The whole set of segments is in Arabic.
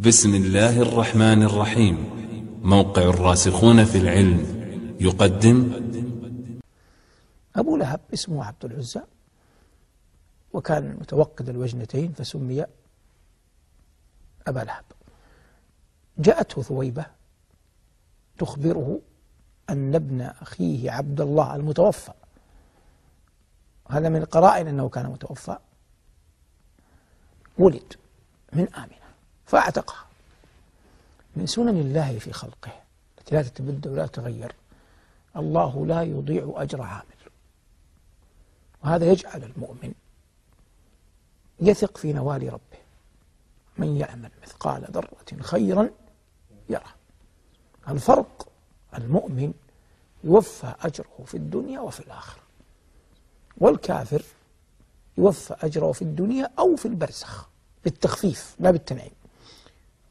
بسم الله الرحمن الرحيم. موقع الراسخون في العلم يقدم. أبو لهب اسمه عبد العزى وكان متوقد الوجنتين فسمي أبا لهب. جاءته ثويبة تخبره أن ابن أخيه عبد الله المتوفى. هذا من القرائن أنه كان متوفى. ولد من آمنة فأعتقها. من سنن الله في خلقه. التي لا تتبدل ولا تتغير الله لا يضيع أجر عامل. وهذا يجعل المؤمن يثق في نوال ربه. من يعمل مثقال ذرة خيرا يره. الفرق المؤمن يوفى أجره في الدنيا وفي الآخرة. والكافر يوفى أجره في الدنيا أو في البرزخ. بالتخفيف لا بالتنعيم.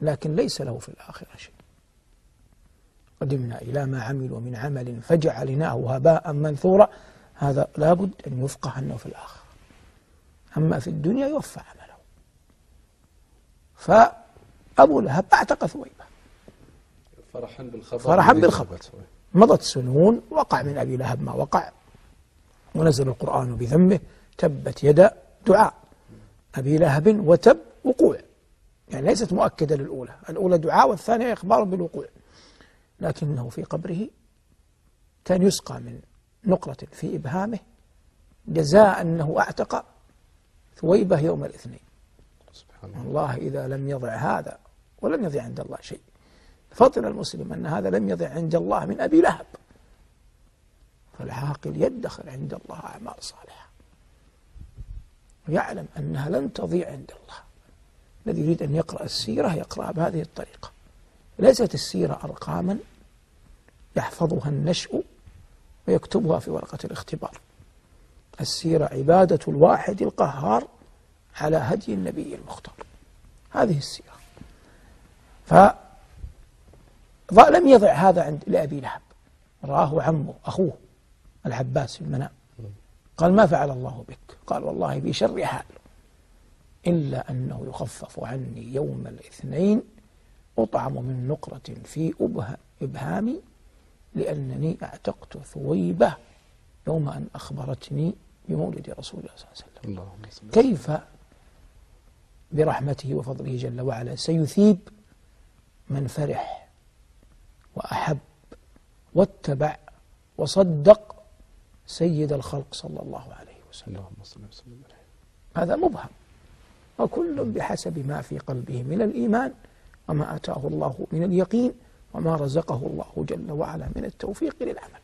لكن ليس له في الآخرة شيء. قدمنا إلى ما عملوا من عمل فجعلناه هباء منثورا. هذا لابد أن يفقه أنه في الآخرة. أما في الدنيا يوفى عمله. فأبو لهب أعتق ثويبة. فرحا بالخبر. فرحا بالخبر. مضت سنون وقع من أبي لهب ما وقع. ونزل القرآن بذنبه تبت يدا دعاء. أبي لهب وتب وقوع. يعني ليست مؤكدة للأولى. الأولى دعاء والثانية إخبار بالوقوع. لكنه في قبره كان يسقى من نقرة في إبهامه جزاء أنه أعتق ثويبة يوم الاثنين. سبحان الله. الله إذا لم يضع هذا ولم يضع عند الله شيء. فطن المسلم أن هذا لم يضع عند الله من أبي لهب. فالعاقل يدخر عند الله أعمال صالحة. ويعلم أنها لن تضيع عند الله. الذي يريد أن يقرأ السيرة يقرأ بهذه الطريقة. ليست السيرة أرقاما يحفظها النشء ويكتبها في ورقة الاختبار. السيرة عبادة الواحد القهار على هدي النبي المختار. هذه السيرة. فلم يضع هذا عند لأبي لهب. رآه عمه أخوه العباس في المنام قال ما فعل الله بك؟ قال والله بي شر حال. إلا أنه يخفف عني يوم الاثنين أطعم من نقرة في إبهامي لأنني أعتقت ثويبة يوم أن أخبرتني بمولد رسول الله صلى الله عليه وسلم. كيف برحمته وفضله جل وعلا سيثيب من فرح وأحب واتبع وصدق سيد الخلق صلى الله عليه وسلم. هذا مبهم. وكل بحسب ما في قلبه من الإيمان وما أتاه الله من اليقين وما رزقه الله جل وعلا من التوفيق للعمل.